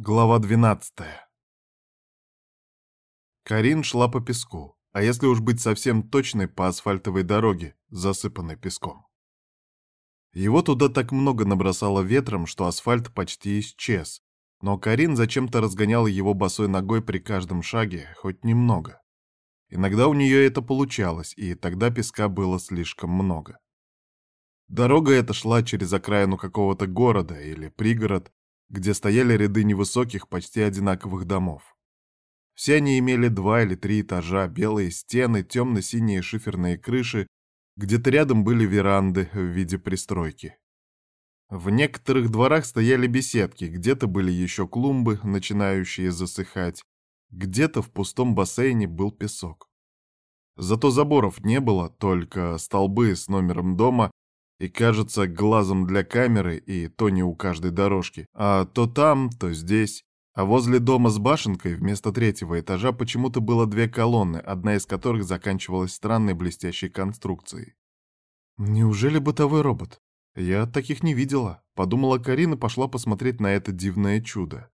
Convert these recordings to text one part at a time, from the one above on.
Глава 12 Карин шла по песку, а если уж быть совсем точной, по асфальтовой дороге, засыпанной песком. Его туда так много набросало ветром, что асфальт почти исчез, но Карин зачем-то разгоняла его босой ногой при каждом шаге, хоть немного. Иногда у нее это получалось, и тогда песка было слишком много. Дорога эта шла через окраину какого-то города или пригород, где стояли ряды невысоких, почти одинаковых домов. Все они имели два или три этажа, белые стены, темно-синие шиферные крыши, где-то рядом были веранды в виде пристройки. В некоторых дворах стояли беседки, где-то были еще клумбы, начинающие засыхать, где-то в пустом бассейне был песок. Зато заборов не было, только столбы с номером дома и кажется глазом для камеры, и то не у каждой дорожки, а то там, то здесь. А возле дома с башенкой вместо третьего этажа почему-то было две колонны, одна из которых заканчивалась странной блестящей конструкцией. Неужели бытовой робот? Я таких не видела, подумала Карина пошла посмотреть на это дивное чудо.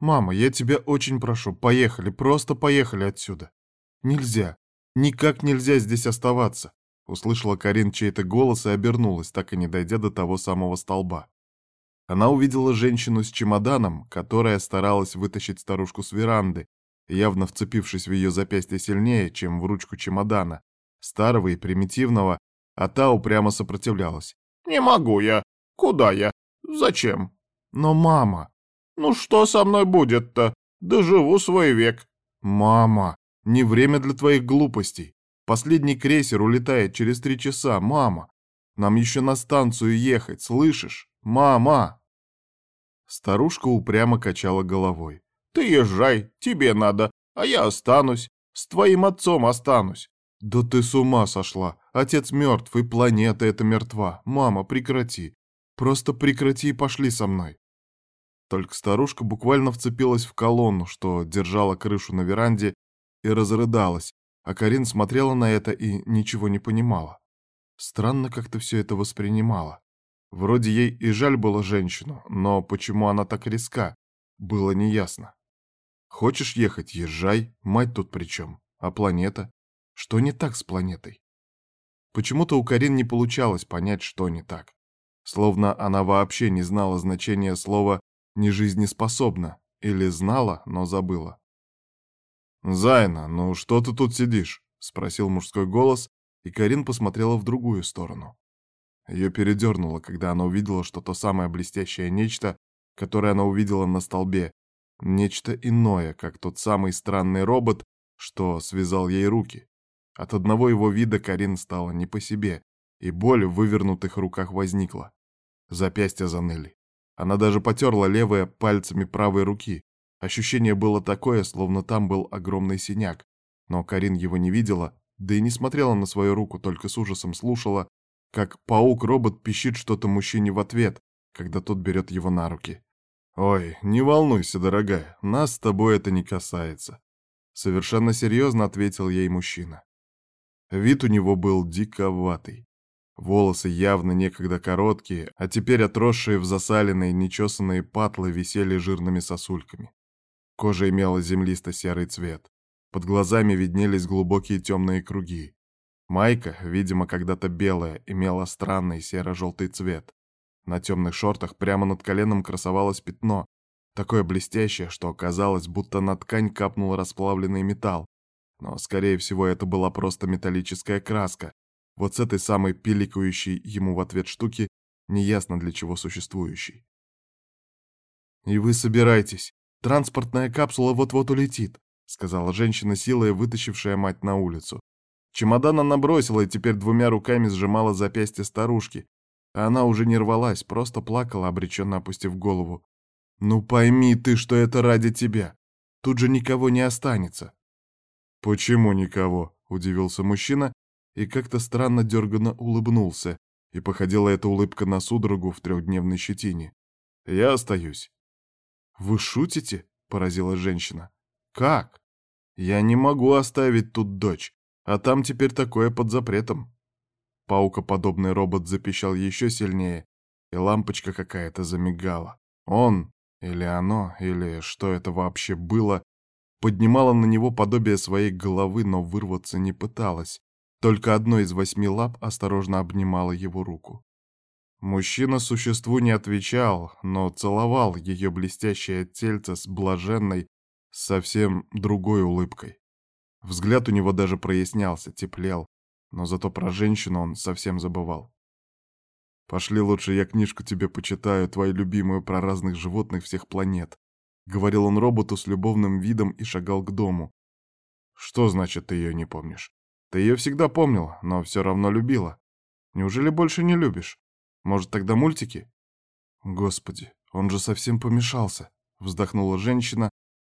Мама, я тебя очень прошу, поехали, просто поехали отсюда. Нельзя, никак нельзя здесь оставаться. Услышала Карин чей-то голос и обернулась, так и не дойдя до того самого столба. Она увидела женщину с чемоданом, которая старалась вытащить старушку с веранды, явно вцепившись в ее запястье сильнее, чем в ручку чемодана, старого и примитивного, а та упрямо сопротивлялась. «Не могу я. Куда я? Зачем?» «Но мама...» «Ну что со мной будет-то? Доживу свой век». «Мама, не время для твоих глупостей. Последний крейсер улетает через три часа, мама. Нам еще на станцию ехать, слышишь? Мама!» Старушка упрямо качала головой. «Ты езжай, тебе надо, а я останусь. С твоим отцом останусь». «Да ты с ума сошла. Отец мертв, и планета эта мертва. Мама, прекрати. Просто прекрати и пошли со мной». Только старушка буквально вцепилась в колонну, что держала крышу на веранде, и разрыдалась, а Карин смотрела на это и ничего не понимала. Странно как-то все это воспринимала. Вроде ей и жаль было женщину, но почему она так резка, было неясно. Хочешь ехать, езжай, мать тут при чем? А планета? Что не так с планетой? Почему-то у Карин не получалось понять, что не так. Словно она вообще не знала значения слова «нежизнеспособна» или знала, но забыла. «Зайна, ну что ты тут сидишь?» — спросил мужской голос, и Карин посмотрела в другую сторону. Ее передернуло, когда она увидела, что то самое блестящее нечто, которое она увидела на столбе, нечто иное, как тот самый странный робот, что связал ей руки. От одного его вида Карин стала не по себе, и боль в вывернутых руках возникла. Запястья заныли. Она даже потерла левое пальцами правой руки, Ощущение было такое, словно там был огромный синяк. Но Карин его не видела, да и не смотрела на свою руку, только с ужасом слушала, как паук-робот пищит что-то мужчине в ответ, когда тот берет его на руки. «Ой, не волнуйся, дорогая, нас с тобой это не касается», — совершенно серьезно ответил ей мужчина. Вид у него был диковатый. Волосы явно некогда короткие, а теперь отросшие в засаленные, нечесанные патлы висели жирными сосульками. Кожа имела землисто-серый цвет. Под глазами виднелись глубокие темные круги. Майка, видимо, когда-то белая, имела странный серо-желтый цвет. На темных шортах прямо над коленом красовалось пятно, такое блестящее, что казалось, будто на ткань капнул расплавленный металл. Но, скорее всего, это была просто металлическая краска. Вот с этой самой пиликающей ему в ответ штуки, неясно для чего существующей. «И вы собираетесь?» Транспортная капсула вот-вот улетит», — сказала женщина, силой вытащившая мать на улицу. Чемодан она бросила и теперь двумя руками сжимала запястье старушки. А она уже не рвалась, просто плакала, обреченно опустив голову. «Ну пойми ты, что это ради тебя. Тут же никого не останется». «Почему никого?» — удивился мужчина и как-то странно дерганно улыбнулся, и походила эта улыбка на судорогу в трехдневной щетине. «Я остаюсь. «Вы шутите?» — поразила женщина. «Как? Я не могу оставить тут дочь, а там теперь такое под запретом». Паукоподобный робот запищал еще сильнее, и лампочка какая-то замигала. Он, или оно, или что это вообще было, поднимала на него подобие своей головы, но вырваться не пыталась. Только одно из восьми лап осторожно обнимало его руку. Мужчина существу не отвечал, но целовал ее блестящее тельце с блаженной, совсем другой улыбкой. Взгляд у него даже прояснялся, теплел, но зато про женщину он совсем забывал. «Пошли лучше я книжку тебе почитаю, твою любимую про разных животных всех планет», — говорил он роботу с любовным видом и шагал к дому. «Что значит, ты ее не помнишь? Ты ее всегда помнила, но все равно любила. Неужели больше не любишь? Может, тогда мультики?» «Господи, он же совсем помешался», — вздохнула женщина,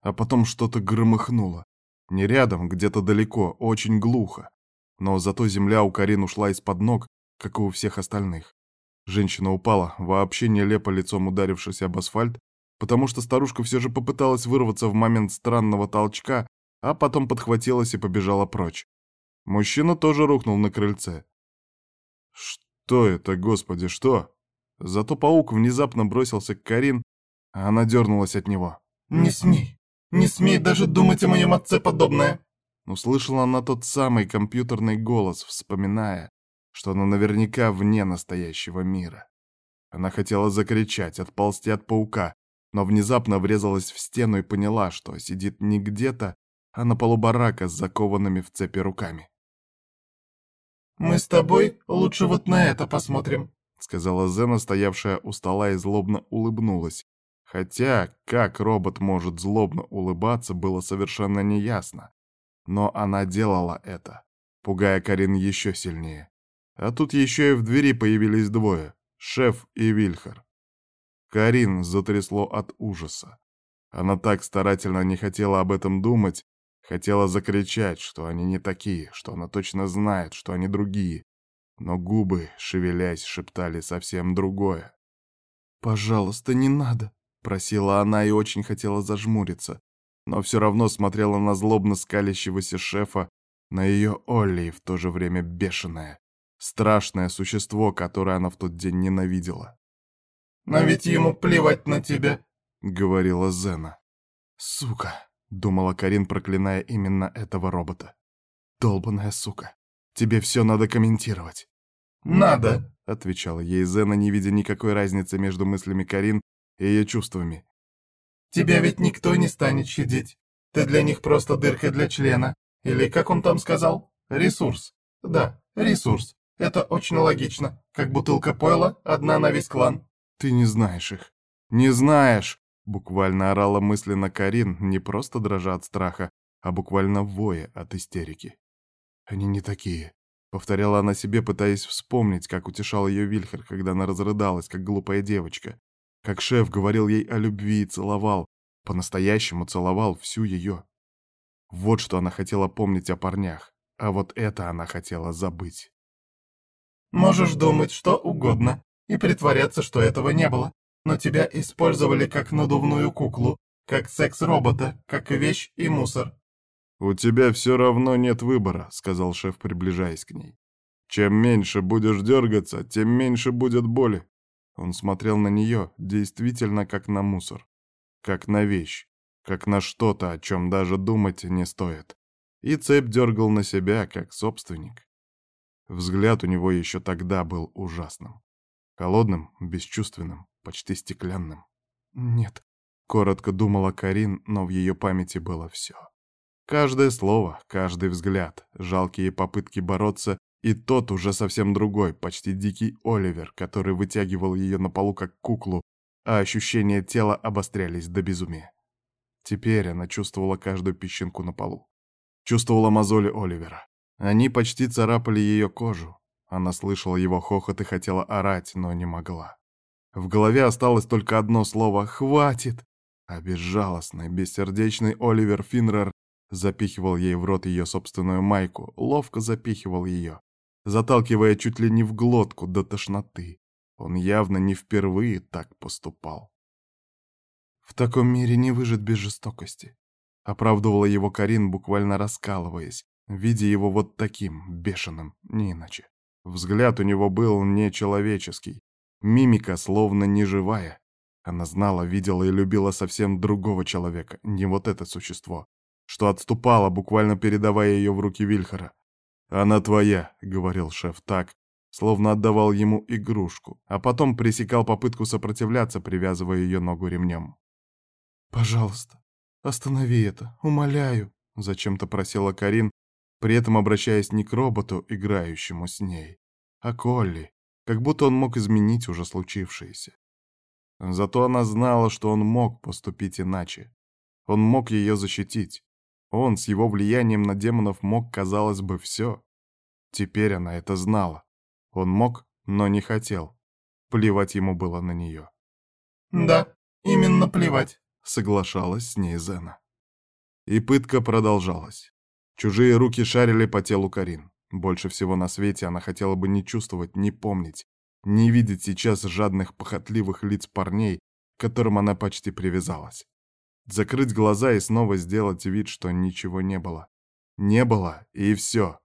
а потом что-то громыхнуло. Не рядом, где-то далеко, очень глухо. Но зато земля у Карин ушла из-под ног, как и у всех остальных. Женщина упала, вообще нелепо лицом ударившись об асфальт, потому что старушка все же попыталась вырваться в момент странного толчка, а потом подхватилась и побежала прочь. Мужчина тоже рухнул на крыльце. Что это, господи, что? Зато паук внезапно бросился к Карин, а она дернулась от него. «Не смей! Не смей даже думать о моем отце подобное!» Услышала она тот самый компьютерный голос, вспоминая, что она наверняка вне настоящего мира. Она хотела закричать, отползти от паука, но внезапно врезалась в стену и поняла, что сидит не где-то, а на полу барака с закованными в цепи руками. «Мы с тобой лучше вот на это посмотрим», — сказала Зена, стоявшая у стола и злобно улыбнулась. Хотя, как робот может злобно улыбаться, было совершенно неясно. Но она делала это, пугая Карин еще сильнее. А тут еще и в двери появились двое — шеф и Вильхар. Карин затрясло от ужаса. Она так старательно не хотела об этом думать, хотела закричать, что они не такие, что она точно знает, что они другие. Но губы, шевелясь, шептали совсем другое. «Пожалуйста, не надо», — просила она и очень хотела зажмуриться, но все равно смотрела на злобно скалящегося шефа, на ее Олли и в то же время бешеная. Страшное существо, которое она в тот день ненавидела. «Но ведь ему плевать на тебя», — говорила Зена. «Сука», — думала Карин, проклиная именно этого робота. «Долбаная сука. Тебе все надо комментировать». «Надо», — отвечала ей Зена, не видя никакой разницы между мыслями Карин и ее чувствами. «Тебя ведь никто не станет щадить. Ты для них просто дырка для члена. Или, как он там сказал, ресурс. Да, ресурс. Это очень логично, как бутылка пойла, одна на весь клан. Ты не знаешь их. Не знаешь! Буквально орала мысленно Карин, не просто дрожа от страха, а буквально воя от истерики. Они не такие. Повторяла она себе, пытаясь вспомнить, как утешал ее Вильхер, когда она разрыдалась, как глупая девочка. Как шеф говорил ей о любви и целовал, по-настоящему целовал всю ее. Вот что она хотела помнить о парнях, а вот это она хотела забыть. Можешь думать что угодно и притворяться, что этого не было, но тебя использовали как надувную куклу, как секс-робота, как вещь и мусор. «У тебя все равно нет выбора», — сказал шеф, приближаясь к ней. «Чем меньше будешь дергаться, тем меньше будет боли». Он смотрел на нее действительно как на мусор, как на вещь, как на что-то, о чем даже думать не стоит. И цепь дергал на себя, как собственник. Взгляд у него еще тогда был ужасным. Холодным, бесчувственным, почти стеклянным. «Нет», — коротко думала Карин, но в ее памяти было все. Каждое слово, каждый взгляд, жалкие попытки бороться и тот уже совсем другой, почти дикий Оливер, который вытягивал ее на полу как куклу, а ощущения тела обострялись до безумия. Теперь она чувствовала каждую песчинку на полу. Чувствовала мозоли Оливера. Они почти царапали ее кожу. Она слышала его хохот и хотела орать, но не могла. В голове осталось только одно слово «Хватит!» А безжалостный, бессердечный Оливер Финрер запихивал ей в рот ее собственную майку, ловко запихивал ее, заталкивая чуть ли не в глотку до тошноты. Он явно не впервые так поступал. В таком мире не выжить без жестокости. Оправдывала его Карин, буквально раскалываясь, видя его вот таким, бешеным, не иначе. Взгляд у него был нечеловеческий, мимика словно неживая. Она знала, видела и любила совсем другого человека, не вот это существо, что отступало, буквально передавая ее в руки Вильхара. «Она твоя», — говорил шеф так, словно отдавал ему игрушку, а потом пресекал попытку сопротивляться, привязывая ее ногу ремнем. «Пожалуйста, останови это, умоляю», — зачем-то просила Карин, при этом обращаясь не к роботу, играющему с ней, а к Олли, как будто он мог изменить уже случившееся. Зато она знала, что он мог поступить иначе. Он мог ее защитить. Он с его влиянием на демонов мог, казалось бы, все. Теперь она это знала. Он мог, но не хотел. Плевать ему было на нее. «Да, именно плевать», — соглашалась с ней Зена. И пытка продолжалась. Чужие руки шарили по телу Карин. Больше всего на свете она хотела бы не чувствовать, не помнить, не видеть сейчас жадных, похотливых лиц парней, к которым она почти привязалась. Закрыть глаза и снова сделать вид, что ничего не было. Не было, и все.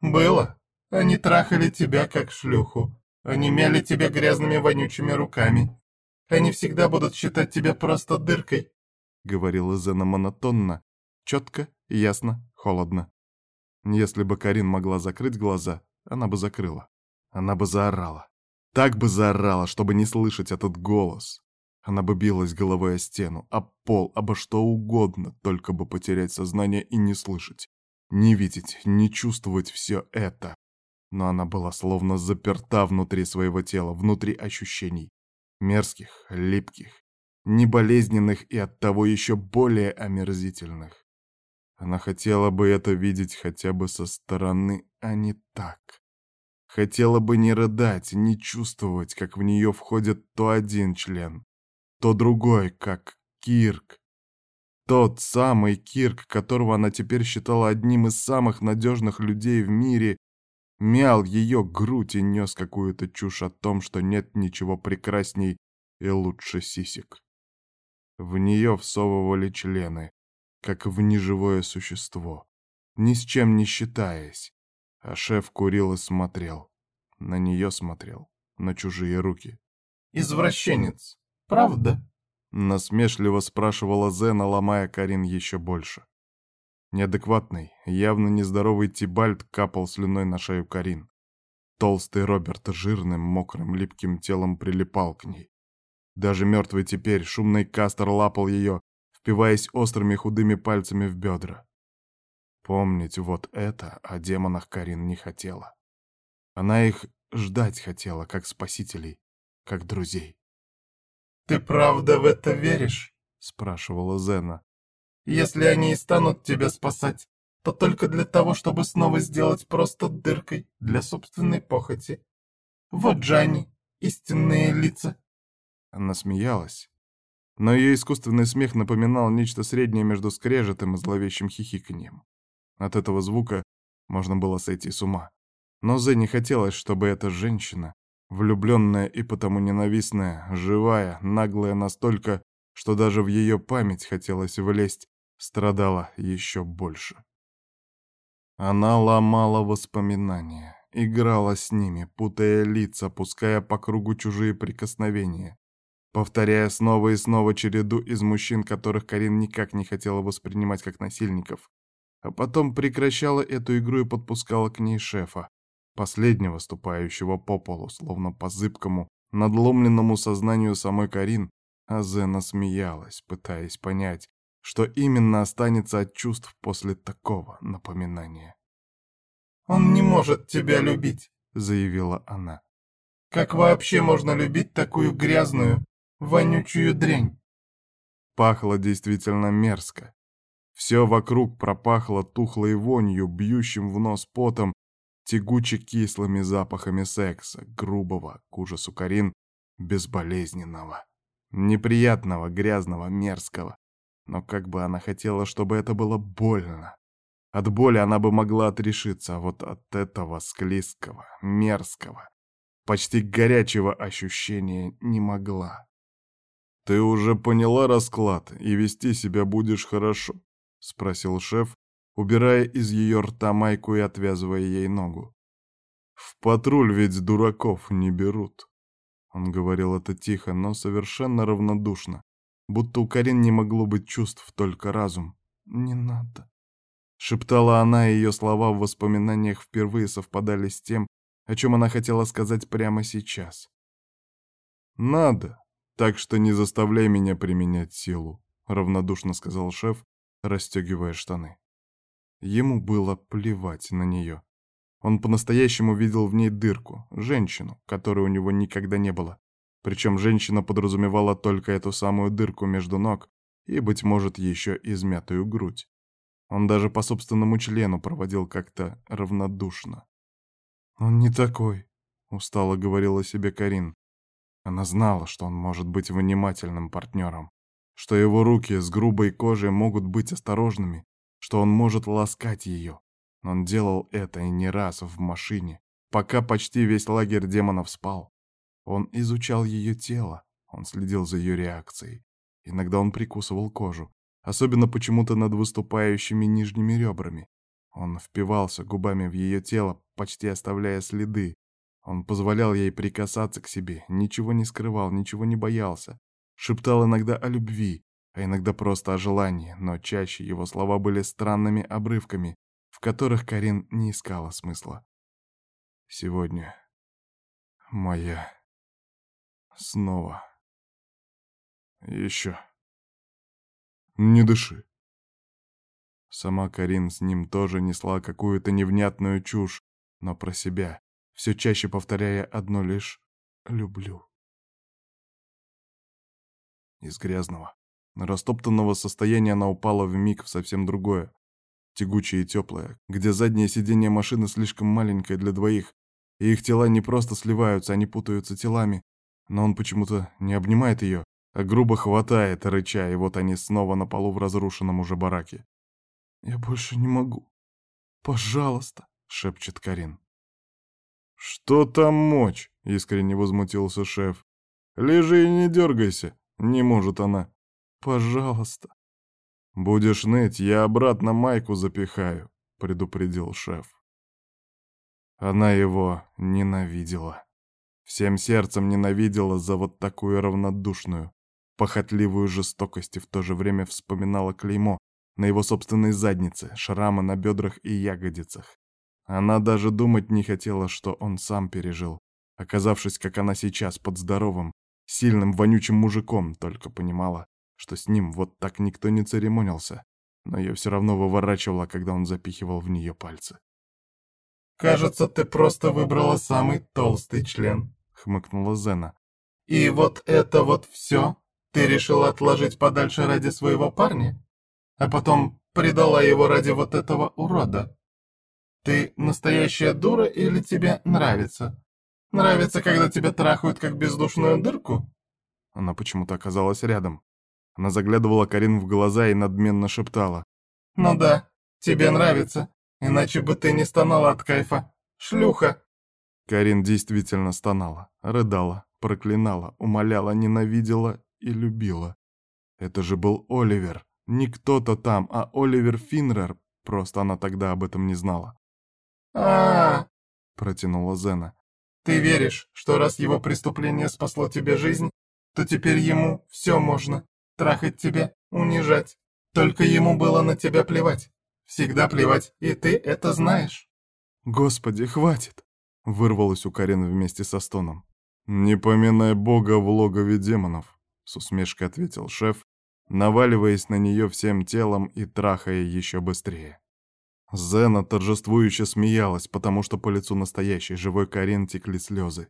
«Было. Они трахали тебя, как шлюху. Они мяли тебя грязными вонючими руками. Они всегда будут считать тебя просто дыркой», — говорила Зена монотонно, четко, ясно, холодно. Если бы Карин могла закрыть глаза, она бы закрыла. Она бы заорала. Так бы заорала, чтобы не слышать этот голос. Она бы билась головой о стену, об пол, обо что угодно, только бы потерять сознание и не слышать, не видеть, не чувствовать все это. Но она была словно заперта внутри своего тела, внутри ощущений. Мерзких, липких, неболезненных и оттого еще более омерзительных. Она хотела бы это видеть хотя бы со стороны, а не так. Хотела бы не рыдать, не чувствовать, как в нее входит то один член, то другой, как Кирк. Тот самый Кирк, которого она теперь считала одним из самых надежных людей в мире, мял ее грудь и нес какую-то чушь о том, что нет ничего прекрасней и лучше сисек. В нее всовывали члены, как в неживое существо, ни с чем не считаясь. А шеф курил и смотрел. На нее смотрел, на чужие руки. «Извращенец, правда?» Насмешливо спрашивала Зена, ломая Карин еще больше. Неадекватный, явно нездоровый Тибальт капал слюной на шею Карин. Толстый Роберт жирным, мокрым, липким телом прилипал к ней. Даже мертвый теперь, шумный Кастер лапал ее, впиваясь острыми худыми пальцами в бедра. Помнить вот это о демонах Карин не хотела. Она их ждать хотела, как спасителей, как друзей. «Ты правда в это веришь?» — спрашивала Зена. «Если они и станут тебя спасать, то только для того, чтобы снова сделать просто дыркой для собственной похоти. Вот же они, истинные лица!» Она смеялась, но ее искусственный смех напоминал нечто среднее между скрежетом и зловещим хихиканьем. От этого звука можно было сойти с ума. Но Зе не хотелось, чтобы эта женщина, влюбленная и потому ненавистная, живая, наглая настолько, что даже в ее память хотелось влезть, страдала еще больше. Она ломала воспоминания, играла с ними, путая лица, пуская по кругу чужие прикосновения, повторяя снова и снова череду из мужчин, которых Карин никак не хотела воспринимать как насильников, а потом прекращала эту игру и подпускала к ней шефа, последнего ступающего по полу, словно по зыбкому, надломленному сознанию самой Карин, а Зена смеялась, пытаясь понять, что именно останется от чувств после такого напоминания. «Он не может тебя любить», — заявила она. «Как вообще можно любить такую грязную, вонючую дрянь. Пахло действительно мерзко. Все вокруг пропахло тухлой вонью, бьющим в нос потом, тягуче-кислыми запахами секса, грубого, к ужасу Карин, безболезненного, неприятного, грязного, мерзкого. Но как бы она хотела, чтобы это было больно. От боли она бы могла отрешиться, а вот от этого склизкого, мерзкого, почти горячего ощущения не могла. «Ты уже поняла расклад и вести себя будешь хорошо?» — спросил шеф, убирая из ее рта майку и отвязывая ей ногу. «В патруль ведь дураков не берут». Он говорил это тихо, но совершенно равнодушно, будто у Карин не могло быть чувств, только разум. «Не надо», — шептала она, и ее слова в воспоминаниях впервые совпадали с тем, о чем она хотела сказать прямо сейчас. «Надо, так что не заставляй меня применять силу», — равнодушно сказал шеф, расстегивая штаны. Ему было плевать на нее. Он по-настоящему видел в ней дырку, женщину, которой у него никогда не было. Причем женщина подразумевала только эту самую дырку между ног и, быть может, еще измятую грудь. Он даже по собственному члену проводил как-то равнодушно. «Он не такой», — устало говорила себе Карин. Она знала, что он может быть внимательным партнером, что его руки с грубой кожей могут быть осторожными, что он может ласкать ее. Он делал это и не раз в машине, пока почти весь лагерь демонов спал. Он изучал ее тело, он следил за ее реакцией. Иногда он прикусывал кожу, особенно почему-то над выступающими нижними ребрами. Он впивался губами в ее тело, почти оставляя следы. Он позволял ей прикасаться к себе, ничего не скрывал, ничего не боялся. Шептал иногда о любви, а иногда просто о желании, но чаще его слова были странными обрывками, в которых Карин не искала смысла. Сегодня моя снова. Еще. Не дыши. Сама Карин с ним тоже несла какую-то невнятную чушь, но про себя, все чаще повторяя одно лишь «люблю». Из грязного, растоптанного состояния она упала в миг в совсем другое, тягучее и теплое, где заднее сиденье машины слишком маленькое для двоих, и их тела не просто сливаются, они путаются телами, но он почему-то не обнимает ее, а грубо хватает, рыча, и вот они снова на полу в разрушенном уже бараке. «Я больше не могу. Пожалуйста», — шепчет Карин. «Что там мочь?» — искренне возмутился шеф. «Лежи и не дергайся», — не может она. «Пожалуйста». «Будешь ныть, я обратно майку запихаю», — предупредил шеф. Она его ненавидела. Всем сердцем ненавидела за вот такую равнодушную, похотливую жестокость и в то же время вспоминала клеймо на его собственной заднице, шрамы на бедрах и ягодицах. Она даже думать не хотела, что он сам пережил, оказавшись, как она сейчас, под здоровым, сильным, вонючим мужиком, только понимала, что с ним вот так никто не церемонился, но ее все равно выворачивало, когда он запихивал в нее пальцы. «Кажется, ты просто выбрала самый толстый член», — хмыкнула Зена. «И вот это вот все ты решила отложить подальше ради своего парня? А потом предала его ради вот этого урода? Ты настоящая дура или тебе нравится? Нравится, когда тебя трахают как бездушную дырку?» Она почему-то оказалась рядом. Она заглядывала Карин в глаза и надменно шептала. «Ну да, тебе нравится, иначе бы ты не стонала от кайфа. Шлюха!» Карин действительно стонала, рыдала, проклинала, умоляла, ненавидела и любила. Это же был Оливер. Не кто-то там, а Оливер Финнер. Просто она тогда об этом не знала. А, протянула Зена. «Ты веришь, что раз его преступление спасло тебе жизнь, то теперь ему все можно. Трахать тебя, унижать. Только ему было на тебя плевать. Всегда плевать, и ты это знаешь». «Господи, хватит!» — вырвалось у Карины вместе со стоном. «Не поминай бога в логове демонов», — с усмешкой ответил шеф, наваливаясь на нее всем телом и трахая еще быстрее. Зена торжествующе смеялась, потому что по лицу настоящей живой Карин текли слезы.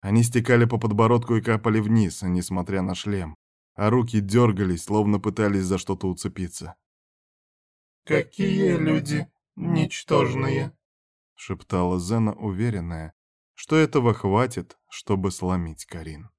Они стекали по подбородку и капали вниз, несмотря на шлем, а руки дергались, словно пытались за что-то уцепиться. «Какие люди ничтожные!» — шептала Зена, уверенная, что этого хватит, чтобы сломить Карин.